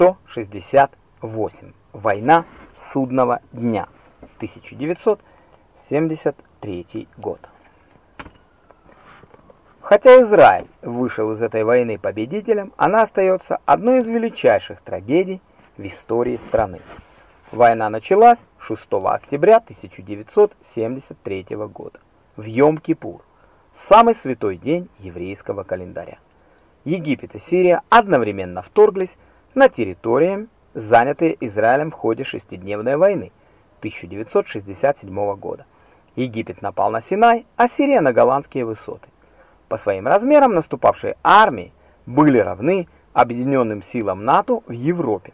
168. Война судного дня. 1973 год. Хотя Израиль вышел из этой войны победителем, она остается одной из величайших трагедий в истории страны. Война началась 6 октября 1973 года в Йом-Кипур, самый святой день еврейского календаря. Египет и Сирия одновременно вторглись на территории, занятые Израилем в ходе шестидневной войны 1967 года. Египет напал на Синай, а Сирия на голландские высоты. По своим размерам наступавшие армии были равны объединенным силам НАТО в Европе.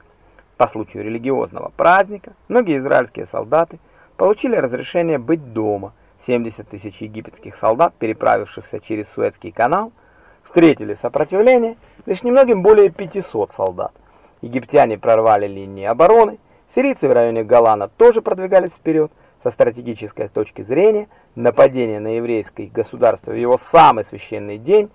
По случаю религиозного праздника многие израильские солдаты получили разрешение быть дома. 70 тысяч египетских солдат, переправившихся через Суэцкий канал, встретили сопротивление лишь немногим более 500 солдат. Египтяне прорвали линии обороны, сирийцы в районе Голана тоже продвигались вперед, со стратегической точки зрения, нападение на еврейское государство в его самый священный день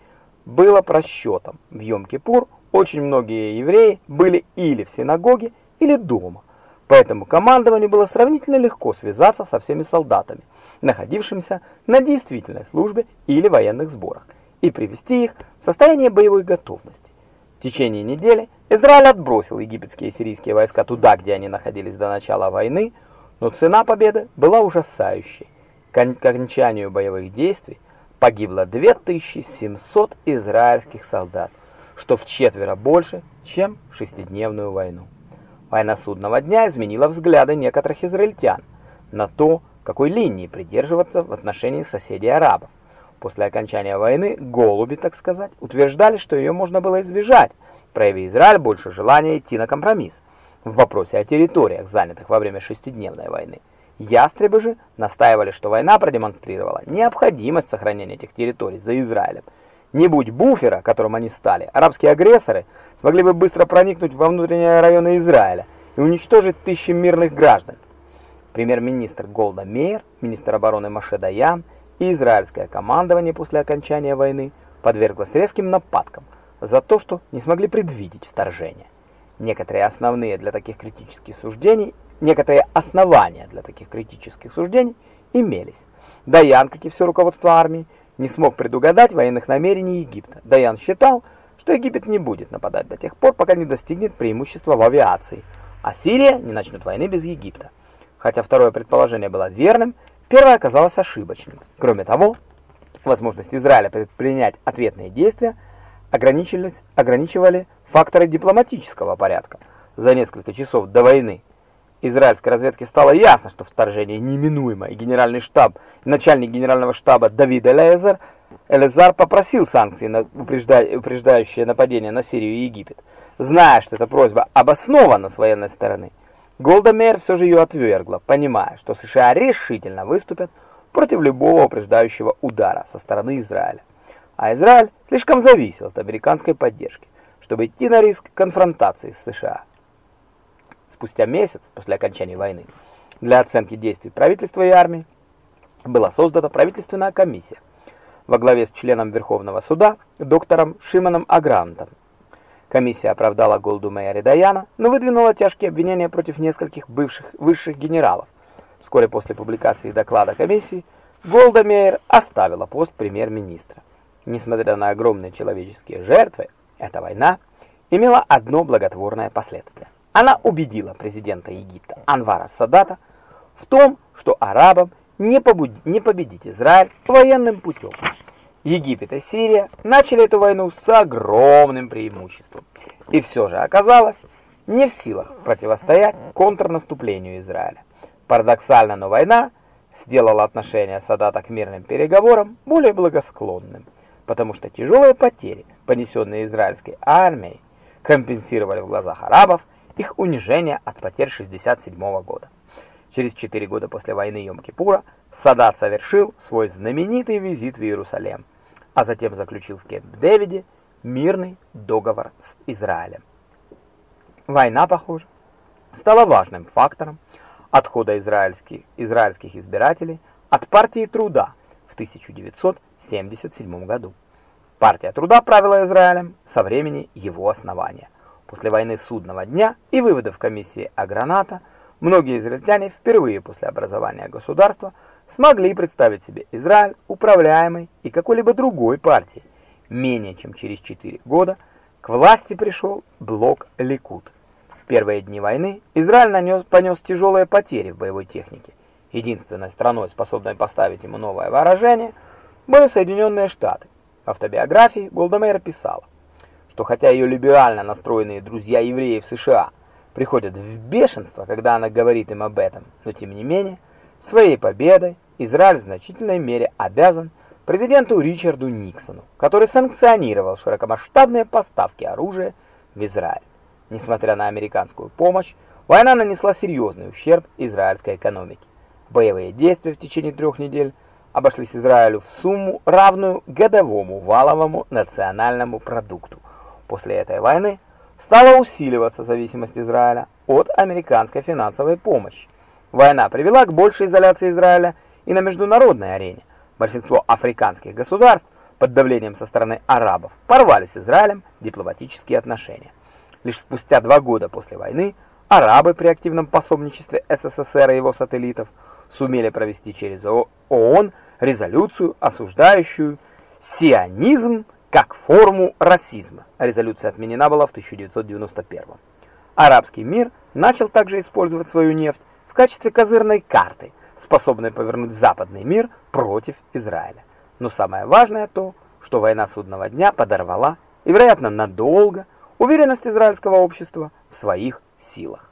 было просчетом. В Йом-Кипур очень многие евреи были или в синагоге, или дома. Поэтому командованию было сравнительно легко связаться со всеми солдатами, находившимися на действительной службе или военных сборах, и привести их в состояние боевой готовности. В течение недели Израиль отбросил египетские и сирийские войска туда, где они находились до начала войны, но цена победы была ужасающей. К окончанию боевых действий погибло 2700 израильских солдат, что в четверо больше, чем в шестидневную войну. Война судного дня изменила взгляды некоторых израильтян на то, какой линии придерживаться в отношении соседей арабов. После окончания войны голуби, так сказать, утверждали, что ее можно было избежать, прояви Израиль больше желания идти на компромисс в вопросе о территориях, занятых во время шестидневной войны. Ястребы же настаивали, что война продемонстрировала необходимость сохранения этих территорий за Израилем. Не будь буфера, которым они стали, арабские агрессоры смогли бы быстро проникнуть во внутренние районы Израиля и уничтожить тысячи мирных граждан. Премьер-министр Голда Мейер, министр обороны Маше Даян и израильское командование после окончания войны подверглось резким нападкам за то, что не смогли предвидеть вторжение. Некоторые основные для таких критических суждений, некоторые основания для таких критических суждений имелись. Даян, как и все руководство армии, не смог предугадать военных намерений Египта. Даян считал, что Египет не будет нападать до тех пор, пока не достигнет преимущества в авиации, а Сирия не начнет войны без Египта. Хотя второе предположение было верным, первое оказалось ошибочным. Кроме того, возможность Израиля предпринять ответные действия ограничивались, ограничивали факторы дипломатического порядка. За несколько часов до войны израильской разведке стало ясно, что вторжение неминуемо, и генеральный штаб, начальник генерального штаба Давид Элезар, Элезар попросил санкции на упреждающее нападение на Сирию и Египет. Зная, что эта просьба обоснована с военной стороны, Голда Меир все же ее отвергла, понимая, что США решительно выступят против любого упреждающего удара со стороны Израиля. А Израиль слишком зависел от американской поддержки чтобы идти на риск конфронтации с США. Спустя месяц после окончания войны для оценки действий правительства и армии была создана правительственная комиссия во главе с членом Верховного суда доктором Шимоном Агрантом. Комиссия оправдала Голду Мейер Даяна, но выдвинула тяжкие обвинения против нескольких бывших высших генералов. Вскоре после публикации доклада комиссии Голда Мейер оставила пост премьер-министра. Несмотря на огромные человеческие жертвы, эта война имела одно благотворное последствие. Она убедила президента Египта Анвара Садата в том, что арабам не, не победить Израиль военным путем. Египет и Сирия начали эту войну с огромным преимуществом. И все же оказалось не в силах противостоять контрнаступлению Израиля. Парадоксально, но война сделала отношение Садата к мирным переговорам более благосклонным потому что тяжелые потери, понесенные израильской армией, компенсировали в глазах арабов их унижение от потерь 67 года. Через 4 года после войны Йом-Кипура Садат совершил свой знаменитый визит в Иерусалим, а затем заключил в Кемп-Дэвиде мирный договор с Израилем. Война, похоже, стала важным фактором отхода израильских, израильских избирателей от партии труда в 1977 году. Партия труда правила Израилем со времени его основания. После войны судного дня и выводов комиссии Аграната, многие израильтяне впервые после образования государства смогли представить себе Израиль управляемый и какой-либо другой партией. Менее чем через 4 года к власти пришел блок Ликуд. В первые дни войны Израиль нанес, понес тяжелые потери в боевой технике. Единственной страной, способной поставить ему новое вооружение, были Соединенные Штаты. В автобиографии Голдемейр писала, что хотя ее либерально настроенные друзья евреев США приходят в бешенство, когда она говорит им об этом, но тем не менее, своей победой Израиль в значительной мере обязан президенту Ричарду Никсону, который санкционировал широкомасштабные поставки оружия в Израиль. Несмотря на американскую помощь, война нанесла серьезный ущерб израильской экономике. Боевые действия в течение трех недель обошлись Израилю в сумму, равную годовому валовому национальному продукту – После этой войны стала усиливаться зависимость Израиля от американской финансовой помощи. Война привела к большей изоляции Израиля и на международной арене. Большинство африканских государств под давлением со стороны арабов порвали с Израилем дипломатические отношения. Лишь спустя два года после войны арабы при активном пособничестве СССР и его сателлитов сумели провести через ООН резолюцию, осуждающую сионизм как форму расизма. Резолюция отменена была в 1991 Арабский мир начал также использовать свою нефть в качестве козырной карты, способной повернуть западный мир против Израиля. Но самое важное то, что война судного дня подорвала и, вероятно, надолго уверенность израильского общества в своих силах.